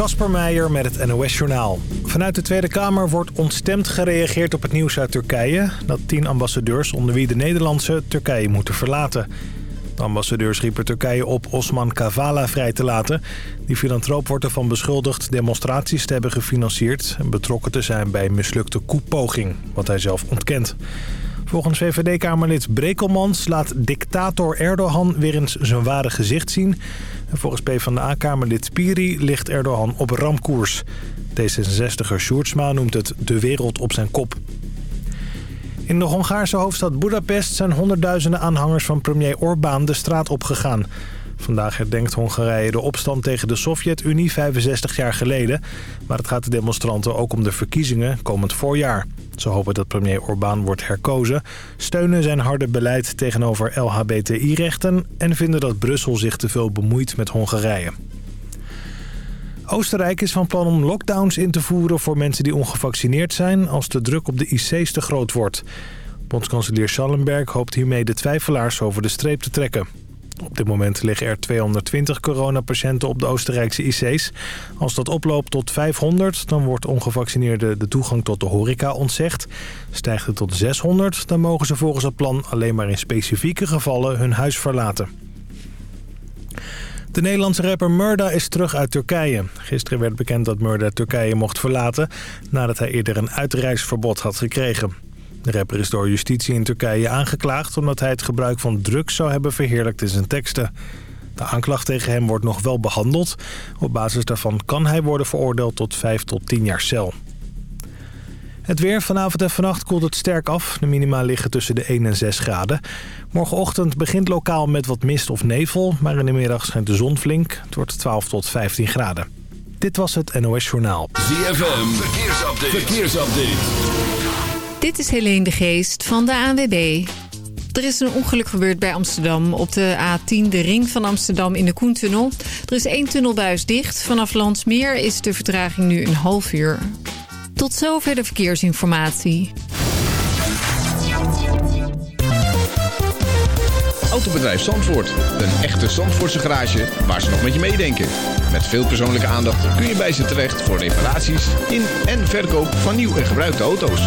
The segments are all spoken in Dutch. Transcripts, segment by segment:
Kasper Meijer met het NOS-journaal. Vanuit de Tweede Kamer wordt ontstemd gereageerd op het nieuws uit Turkije... dat tien ambassadeurs, onder wie de Nederlandse, Turkije moeten verlaten. De ambassadeurs riepen Turkije op Osman Kavala vrij te laten. Die filantroop wordt ervan beschuldigd demonstraties te hebben gefinancierd... en betrokken te zijn bij een mislukte koepoging, wat hij zelf ontkent. Volgens VVD-kamerlid Brekelmans laat dictator Erdogan weer eens zijn ware gezicht zien. En volgens PvdA-kamerlid Piri ligt Erdogan op ramkoers. D66er Sjoerdsma noemt het de wereld op zijn kop. In de Hongaarse hoofdstad Budapest zijn honderdduizenden aanhangers van premier Orbán de straat opgegaan. Vandaag herdenkt Hongarije de opstand tegen de Sovjet-Unie 65 jaar geleden. Maar het gaat de demonstranten ook om de verkiezingen komend voorjaar. Ze hopen dat premier Orbán wordt herkozen, steunen zijn harde beleid tegenover LHBTI-rechten... en vinden dat Brussel zich te veel bemoeit met Hongarije. Oostenrijk is van plan om lockdowns in te voeren voor mensen die ongevaccineerd zijn... als de druk op de IC's te groot wordt. Bondskanselier Schallenberg hoopt hiermee de twijfelaars over de streep te trekken. Op dit moment liggen er 220 coronapatiënten op de Oostenrijkse IC's. Als dat oploopt tot 500, dan wordt ongevaccineerden de toegang tot de horeca ontzegd. Stijgt het tot 600, dan mogen ze volgens het plan alleen maar in specifieke gevallen hun huis verlaten. De Nederlandse rapper Murda is terug uit Turkije. Gisteren werd bekend dat Murda Turkije mocht verlaten... nadat hij eerder een uitreisverbod had gekregen. De rapper is door justitie in Turkije aangeklaagd... omdat hij het gebruik van drugs zou hebben verheerlijkt in zijn teksten. De aanklacht tegen hem wordt nog wel behandeld. Op basis daarvan kan hij worden veroordeeld tot 5 tot 10 jaar cel. Het weer vanavond en vannacht koelt het sterk af. De minima liggen tussen de 1 en 6 graden. Morgenochtend begint lokaal met wat mist of nevel... maar in de middag schijnt de zon flink. Het wordt 12 tot 15 graden. Dit was het NOS Journaal. ZFM, verkeersupdate. verkeersupdate. Dit is Helene de Geest van de ANWB. Er is een ongeluk gebeurd bij Amsterdam op de A10, de ring van Amsterdam in de Koentunnel. Er is één tunnelbuis dicht. Vanaf Landsmeer is de vertraging nu een half uur. Tot zover de verkeersinformatie. Autobedrijf Zandvoort. Een echte Zandvoortse garage waar ze nog met je meedenken. Met veel persoonlijke aandacht kun je bij ze terecht voor reparaties in en verkoop van nieuw en gebruikte auto's.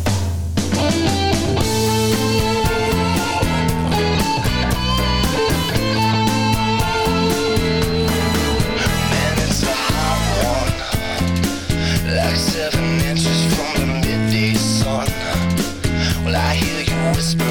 Seven inches from the midday sun. Well, I hear you whispering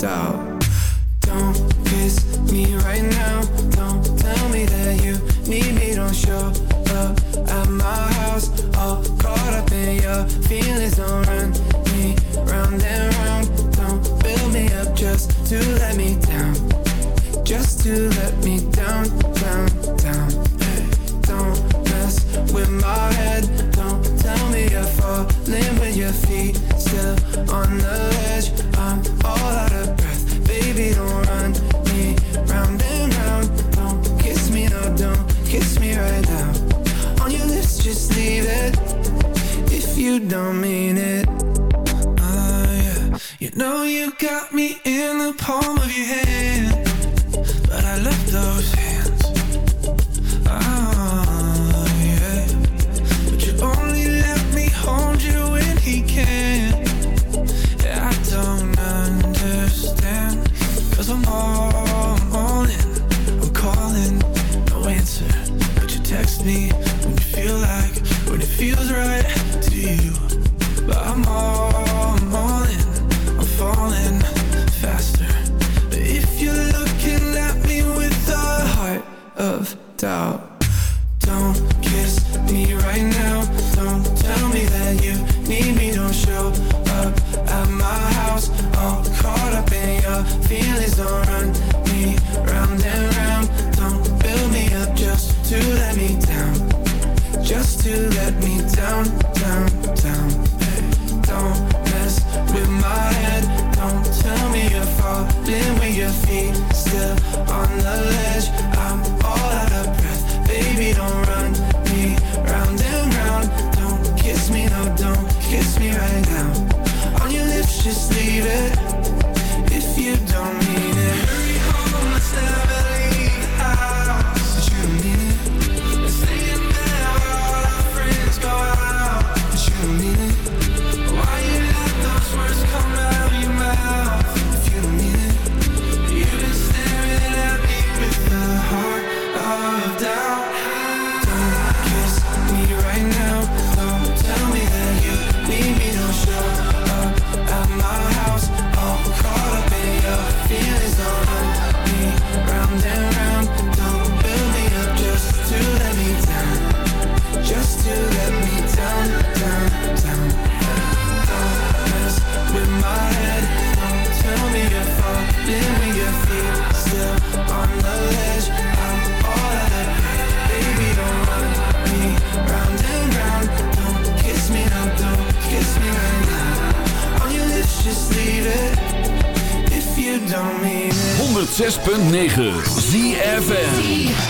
Don't kiss me right now. Don't tell me that you need me. Don't show up at my house. All caught up in your feelings. Don't run me round and round. Don't build me up just to let me down. Just to let don't mean it. Oh, yeah. You know you right now. Don't tell me that you need me, don't show up at my house. All caught up in your feelings, alright 106.9 ZFN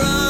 around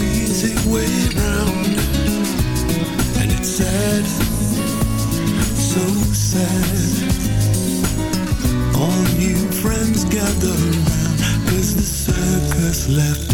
way round. And it's sad, so sad. All new friends gather round Cause the circus left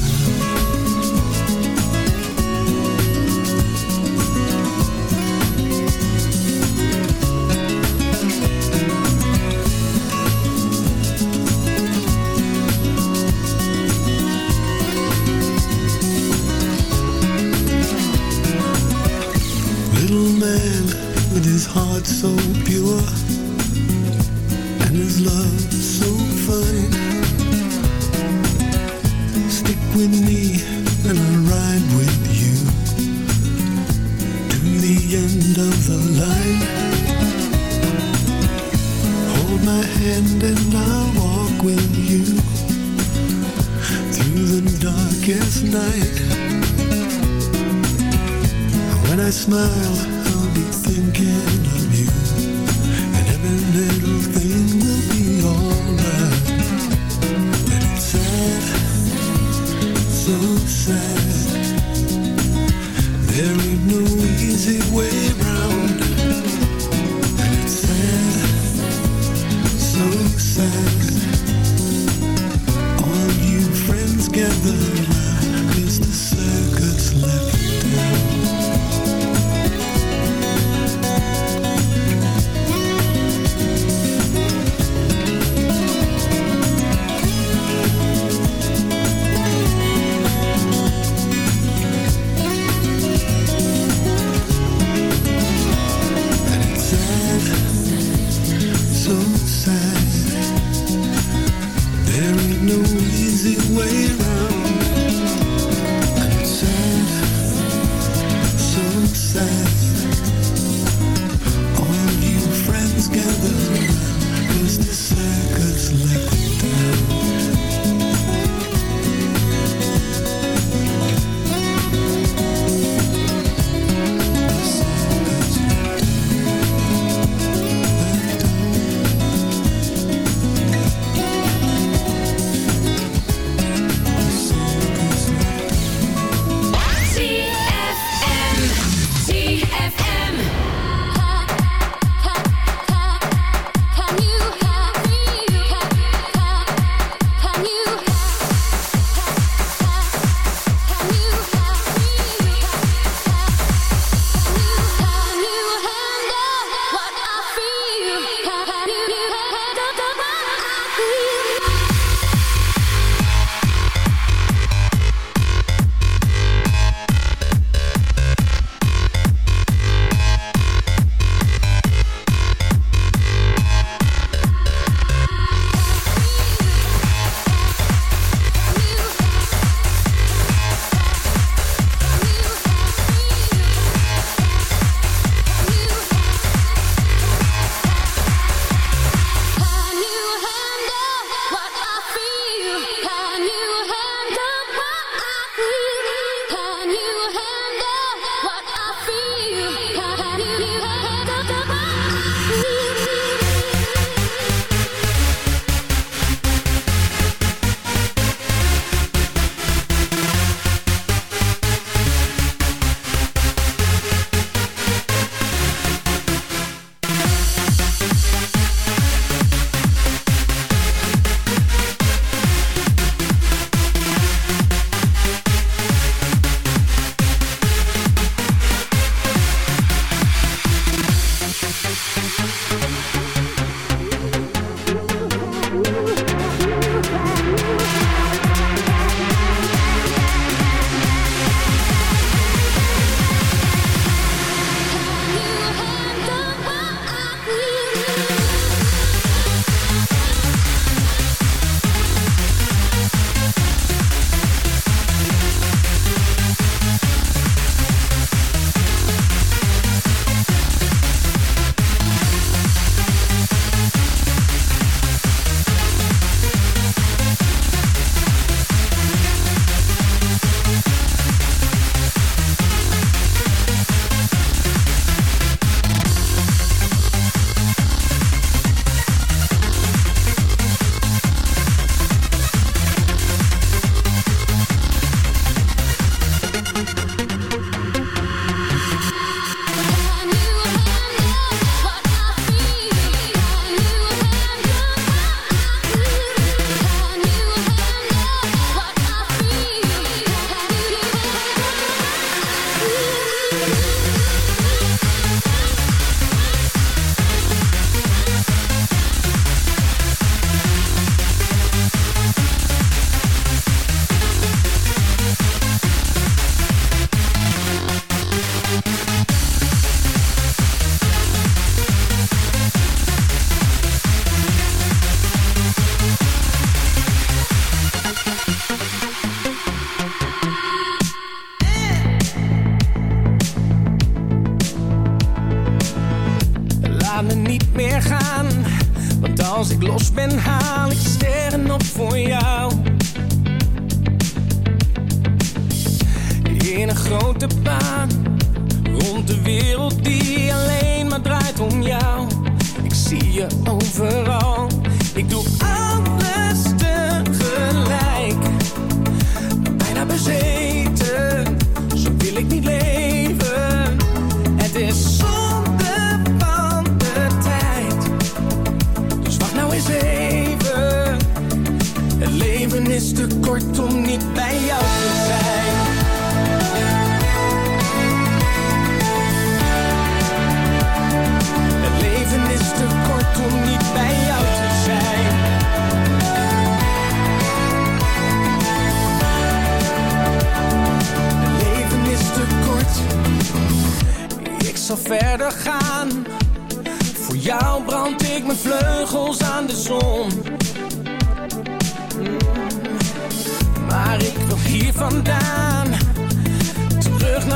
success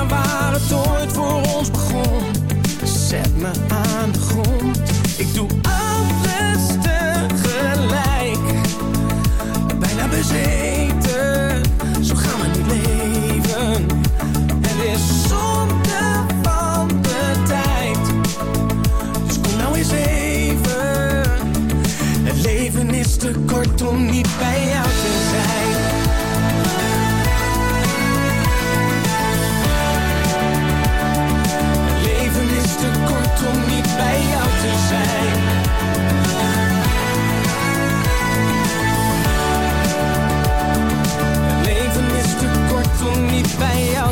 waar het ooit voor ons begon. Zet me aan